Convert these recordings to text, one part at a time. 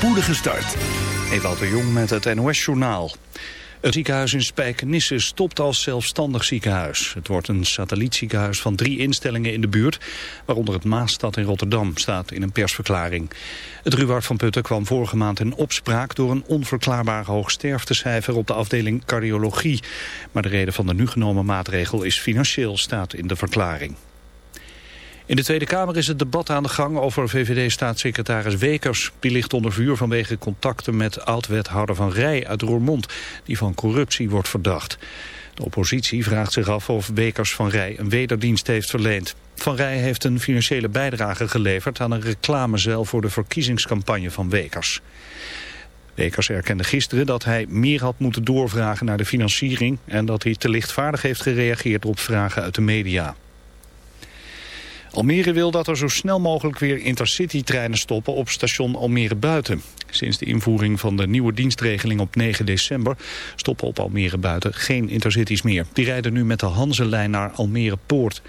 spoedige start. Ewout de Jong met het NOS-journaal. Het ziekenhuis in Spijkenisse stopt als zelfstandig ziekenhuis. Het wordt een satellietziekenhuis van drie instellingen in de buurt... waaronder het Maastad in Rotterdam, staat in een persverklaring. Het Ruwaard van Putten kwam vorige maand in opspraak... door een onverklaarbaar hoog sterftecijfer op de afdeling cardiologie. Maar de reden van de nu genomen maatregel is financieel, staat in de verklaring. In de Tweede Kamer is het debat aan de gang over VVD-staatssecretaris Wekers. Die ligt onder vuur vanwege contacten met oud-wethouder Van Rij uit Roermond... die van corruptie wordt verdacht. De oppositie vraagt zich af of Wekers Van Rij een wederdienst heeft verleend. Van Rij heeft een financiële bijdrage geleverd aan een reclamezeil voor de verkiezingscampagne van Wekers. Wekers erkende gisteren dat hij meer had moeten doorvragen naar de financiering... en dat hij te lichtvaardig heeft gereageerd op vragen uit de media. Almere wil dat er zo snel mogelijk weer intercity-treinen stoppen op station Almere Buiten. Sinds de invoering van de nieuwe dienstregeling op 9 december stoppen op Almere Buiten geen intercities meer. Die rijden nu met de Hanselijn naar Almere Poort.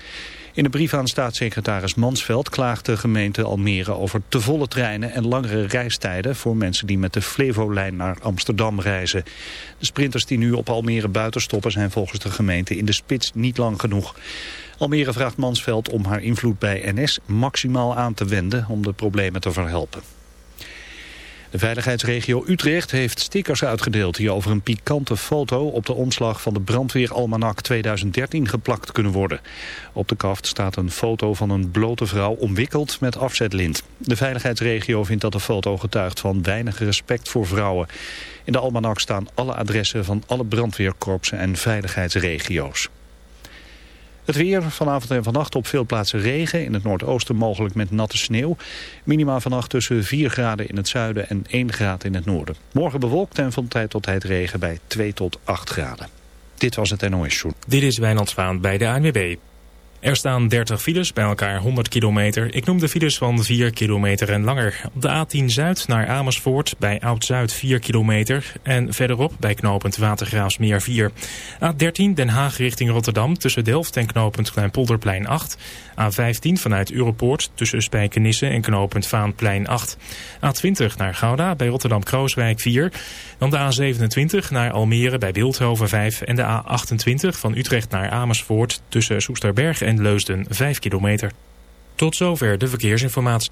In de brief aan staatssecretaris Mansveld klaagt de gemeente Almere over te volle treinen en langere reistijden voor mensen die met de Flevolijn naar Amsterdam reizen. De sprinters die nu op Almere buiten stoppen zijn volgens de gemeente in de spits niet lang genoeg. Almere vraagt Mansveld om haar invloed bij NS maximaal aan te wenden om de problemen te verhelpen. De veiligheidsregio Utrecht heeft stickers uitgedeeld die over een pikante foto op de omslag van de brandweeralmanak 2013 geplakt kunnen worden. Op de kaft staat een foto van een blote vrouw omwikkeld met afzetlint. De veiligheidsregio vindt dat de foto getuigt van weinig respect voor vrouwen. In de almanak staan alle adressen van alle brandweerkorpsen en veiligheidsregio's. Het weer vanavond en vannacht op veel plaatsen regen. In het noordoosten mogelijk met natte sneeuw. Minima vannacht tussen 4 graden in het zuiden en 1 graad in het noorden. Morgen bewolkt en van tijd tot tijd regen bij 2 tot 8 graden. Dit was het NOS Show. Dit is Wijnand bij de ANWB. Er staan 30 files, bij elkaar 100 kilometer. Ik noem de files van 4 kilometer en langer. Op de A10 Zuid naar Amersfoort bij Oud-Zuid 4 kilometer. En verderop bij knooppunt Watergraafsmeer 4. A13 Den Haag richting Rotterdam tussen Delft en knooppunt Kleinpolderplein 8. A15 vanuit Europoort tussen Spijkenisse en knooppunt Vaanplein 8. A20 naar Gouda bij Rotterdam-Krooswijk 4. Dan de A27 naar Almere bij Beeldhoven 5. En de A28 van Utrecht naar Amersfoort tussen Soesterberg en Leusden 5 kilometer. Tot zover de verkeersinformatie.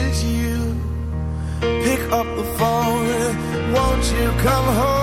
the phone. Won't you come home?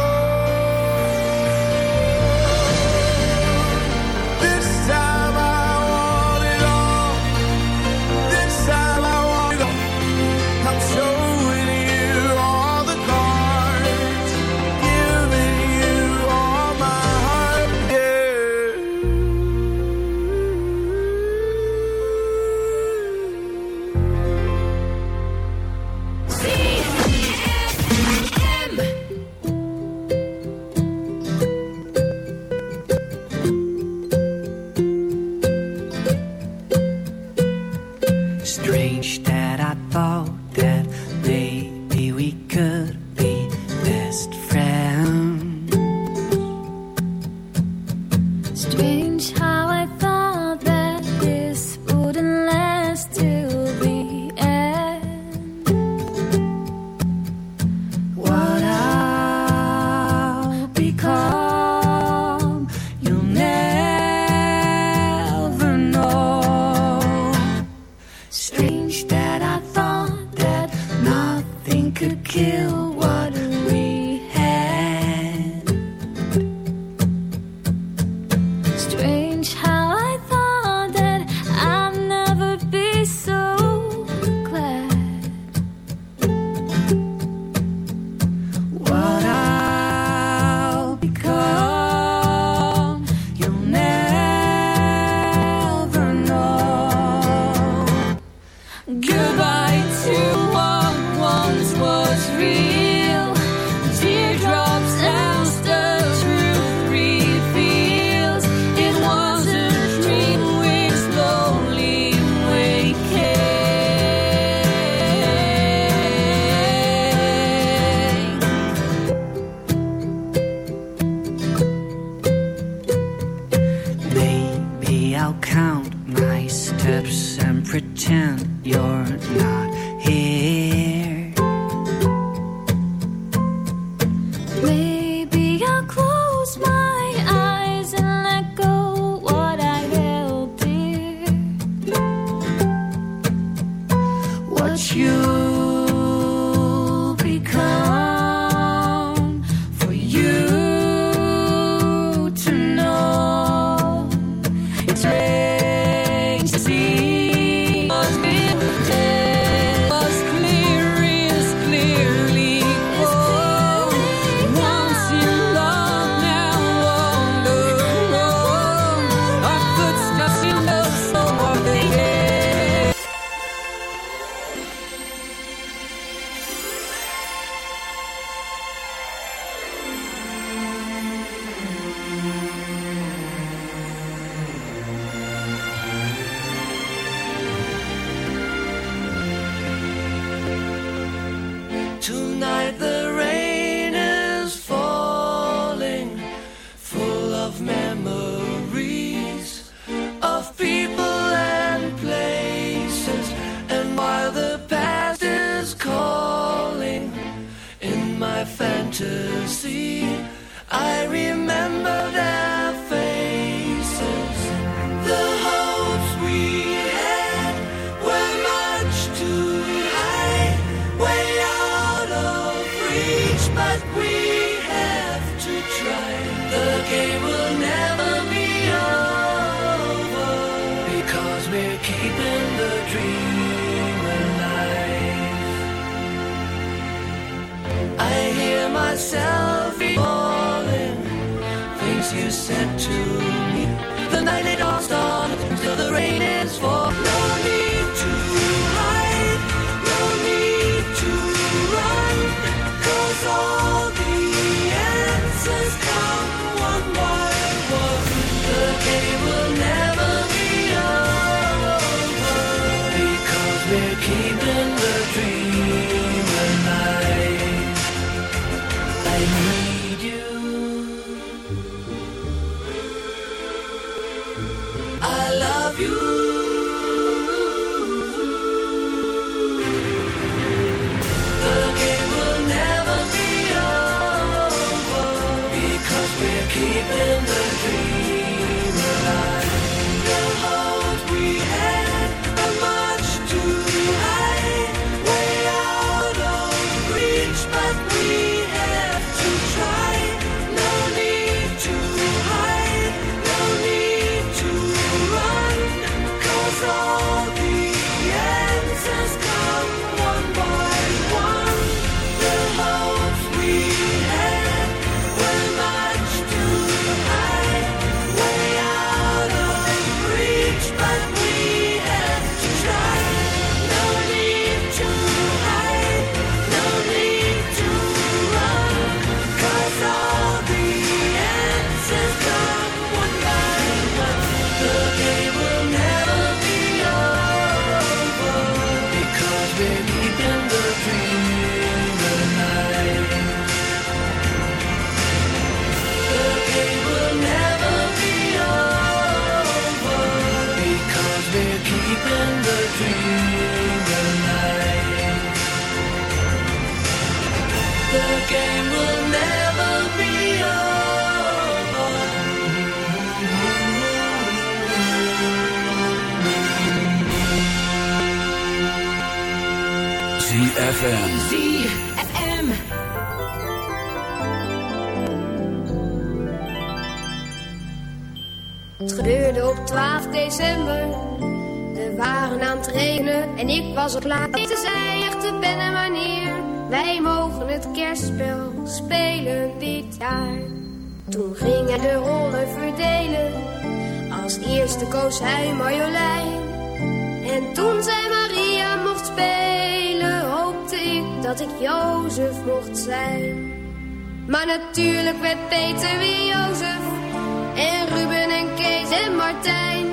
dat ik Jozef mocht zijn. Maar natuurlijk werd Peter weer Jozef. En Ruben en Kees en Martijn.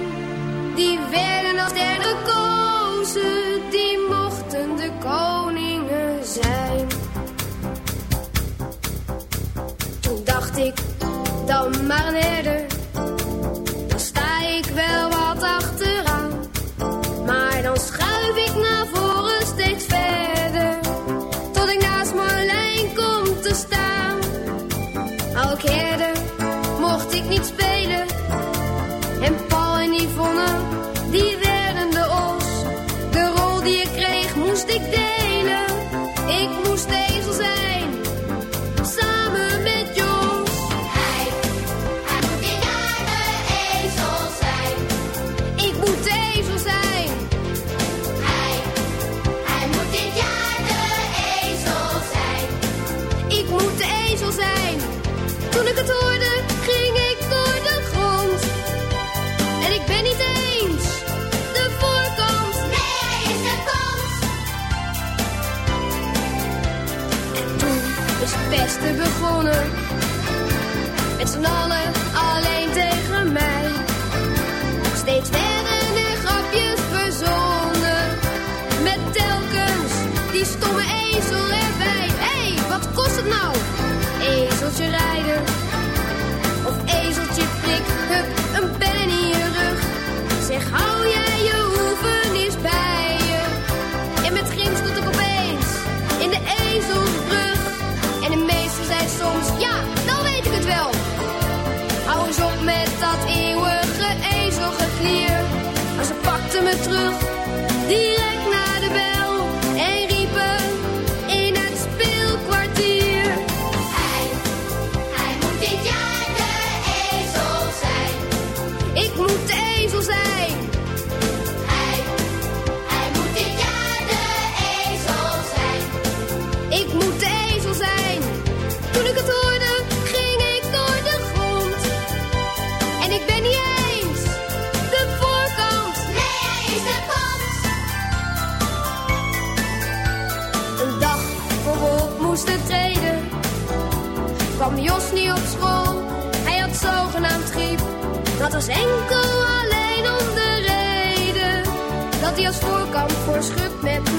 Die werden als derde gekozen. Die mochten de koningen zijn. Toen dacht ik, dan maar een herder zei soms, ja, dan weet ik het wel. was enkel alleen om de reden dat hij als voorkant voorschut met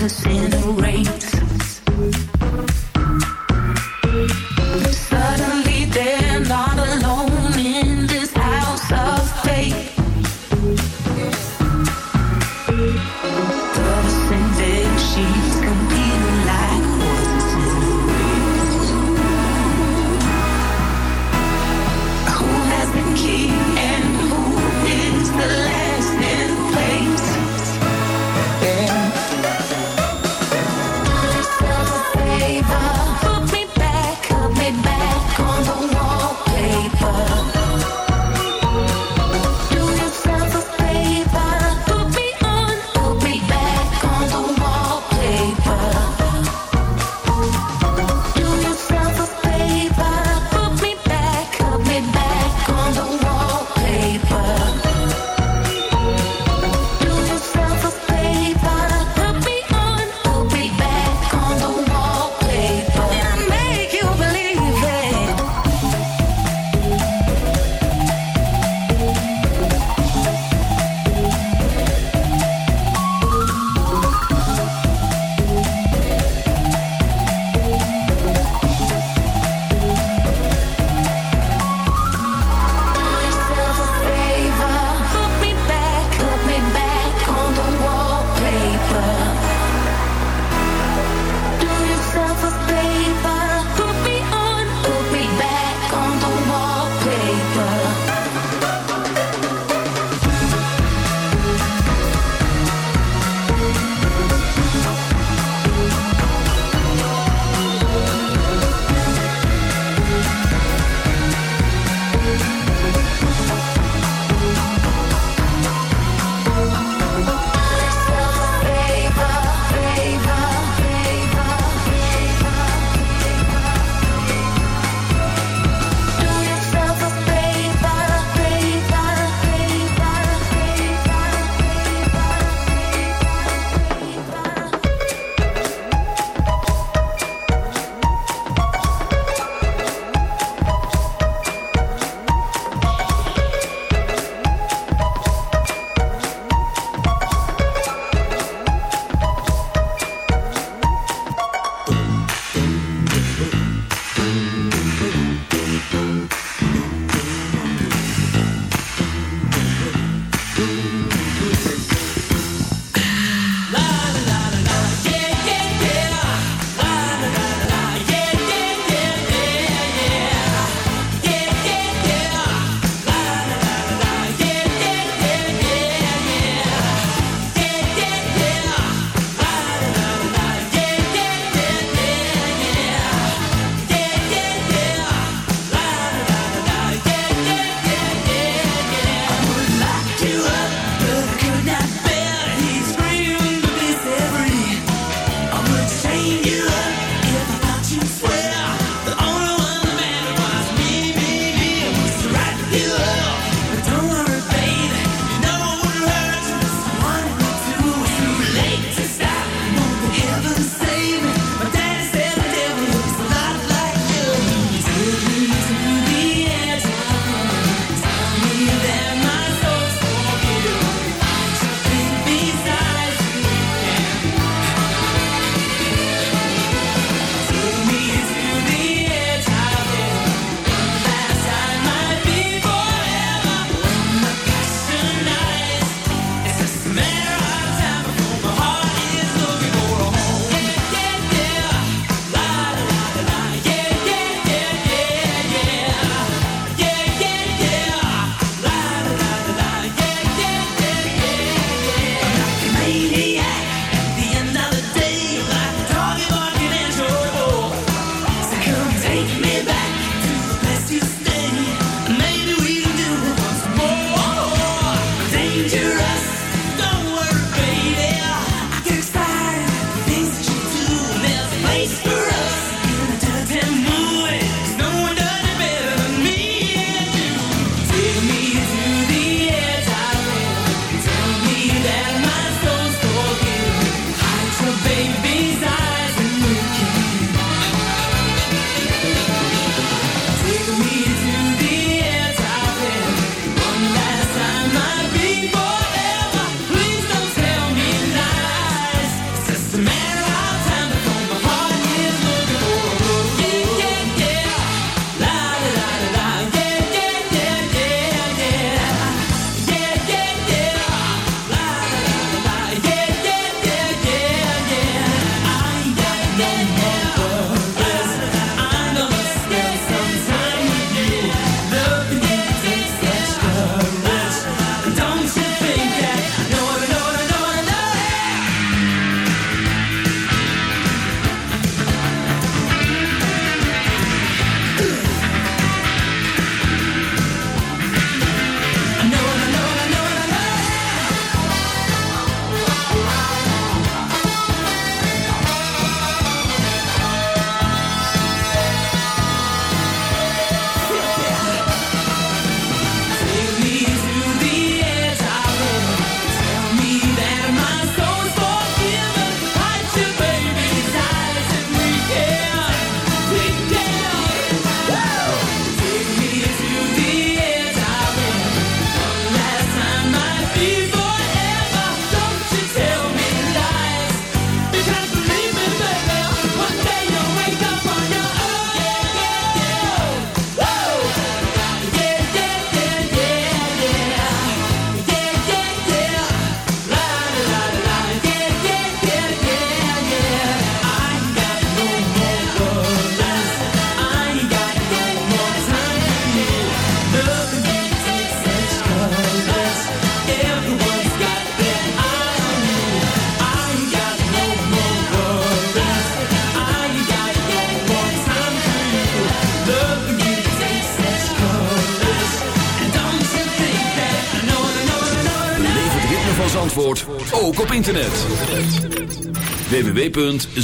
dances in the race.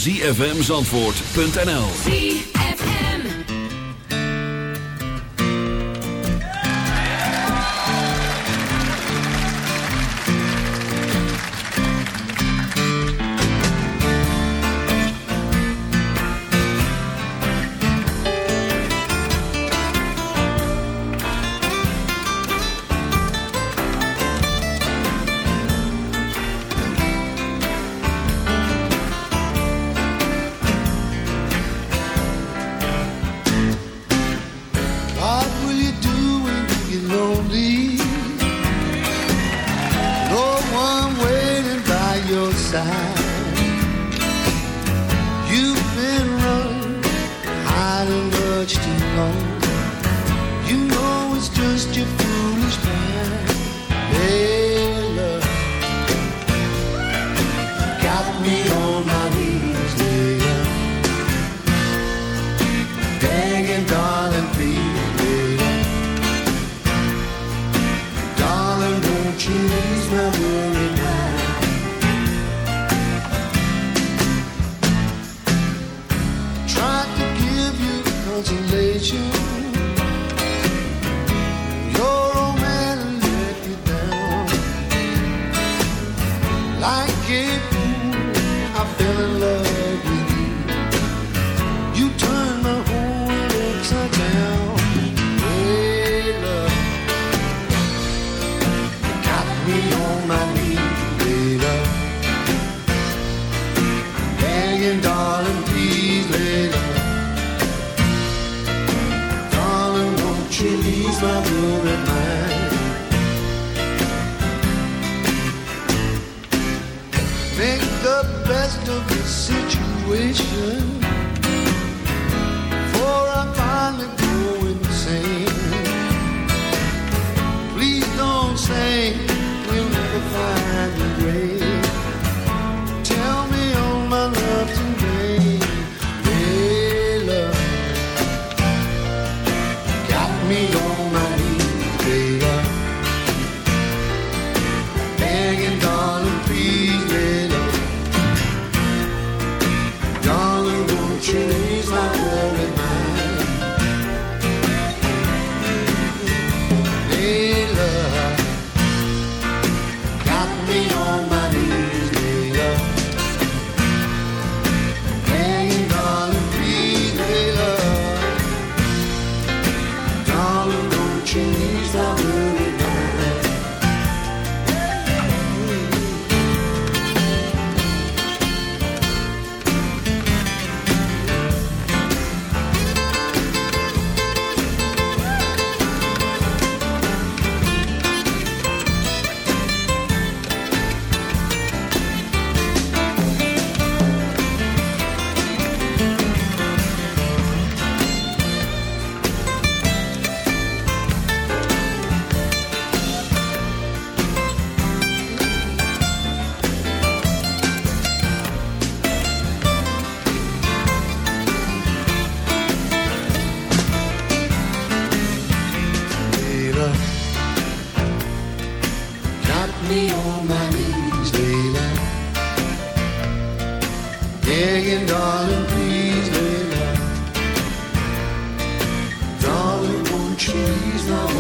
www.zfmzandvoort.nl she's the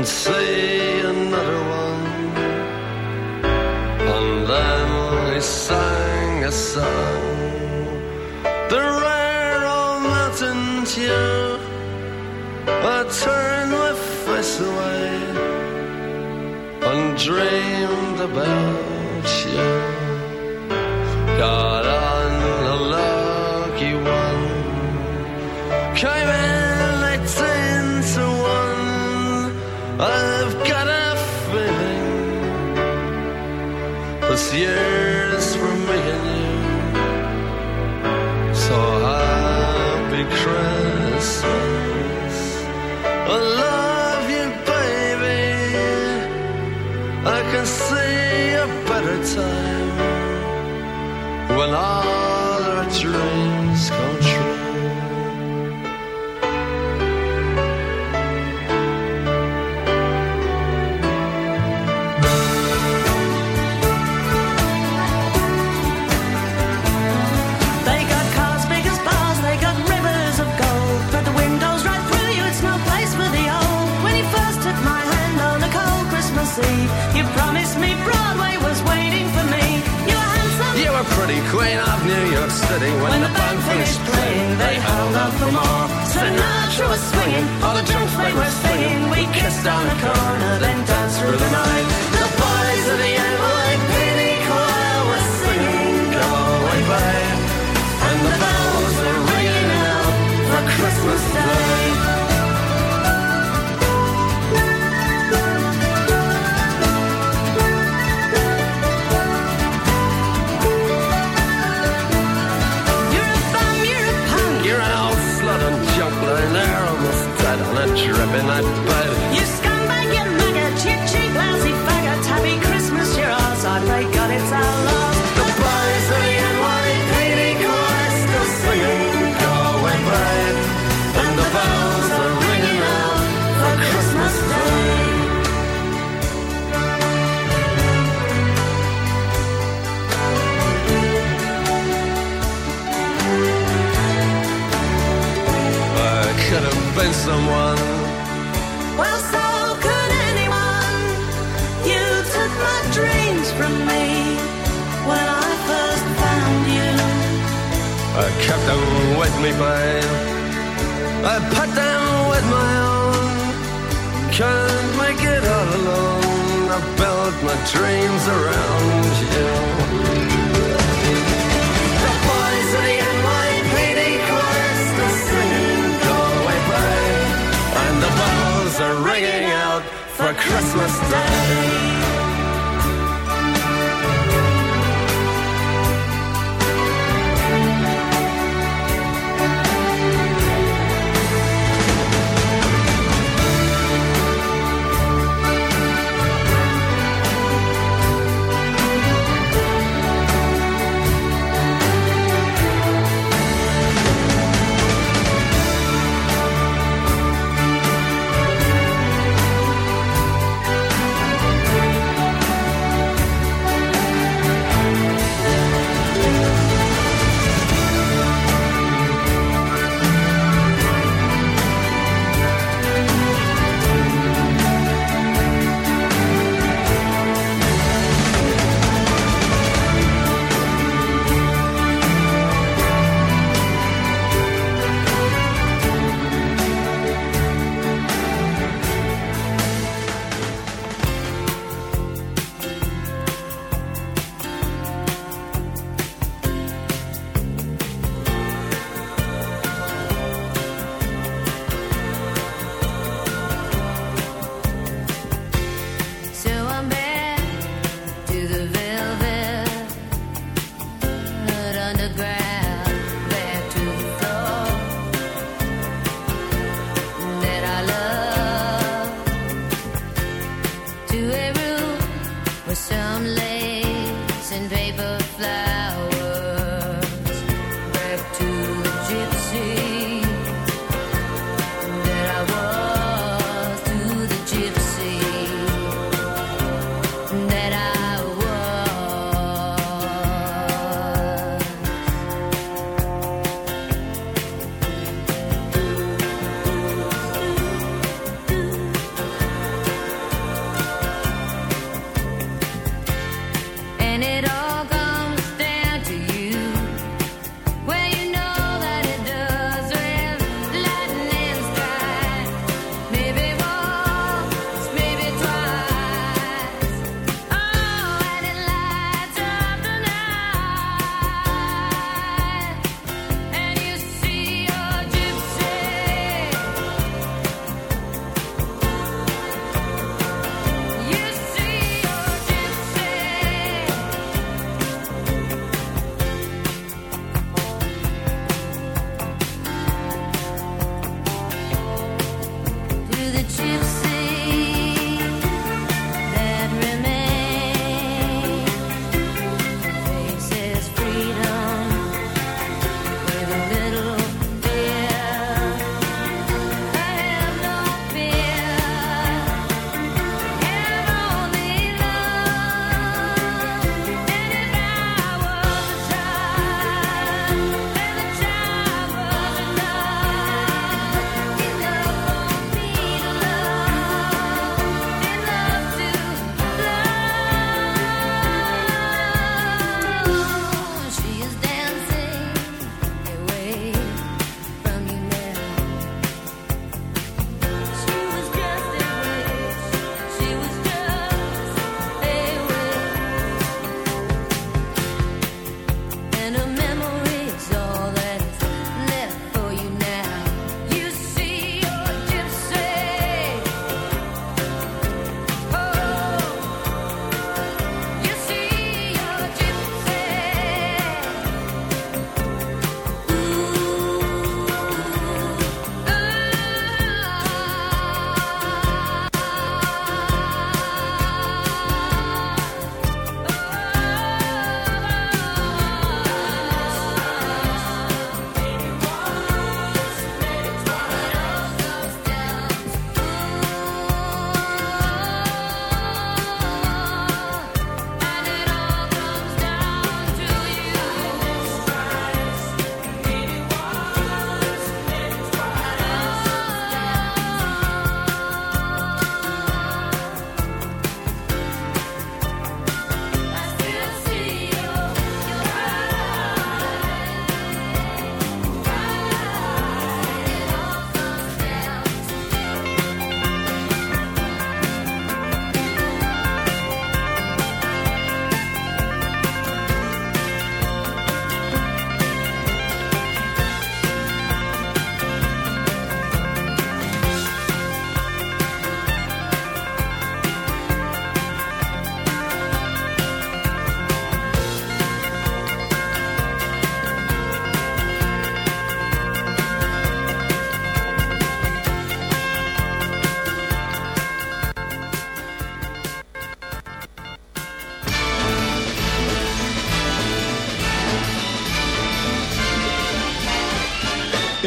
And see say another one. And then he sang a song, the rare old mountain tune. I turned my face away and dreamed about. bloody queen of New York City. When, when the band finished playing, they held out for more. Sinatra was swinging, all the junk they were singing. We kissed on the corner, then danced through the night.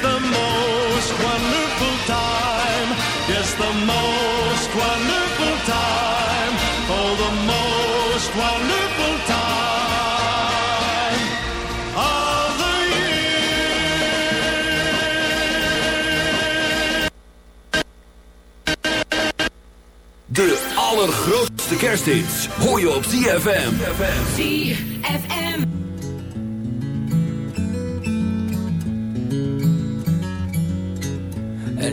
It's the most wonderful time. Yes, the most wonderful time. Oh, the most wonderful time of the De allergrootste kersthits hoor je op ZFM. ZFM.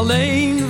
Alleen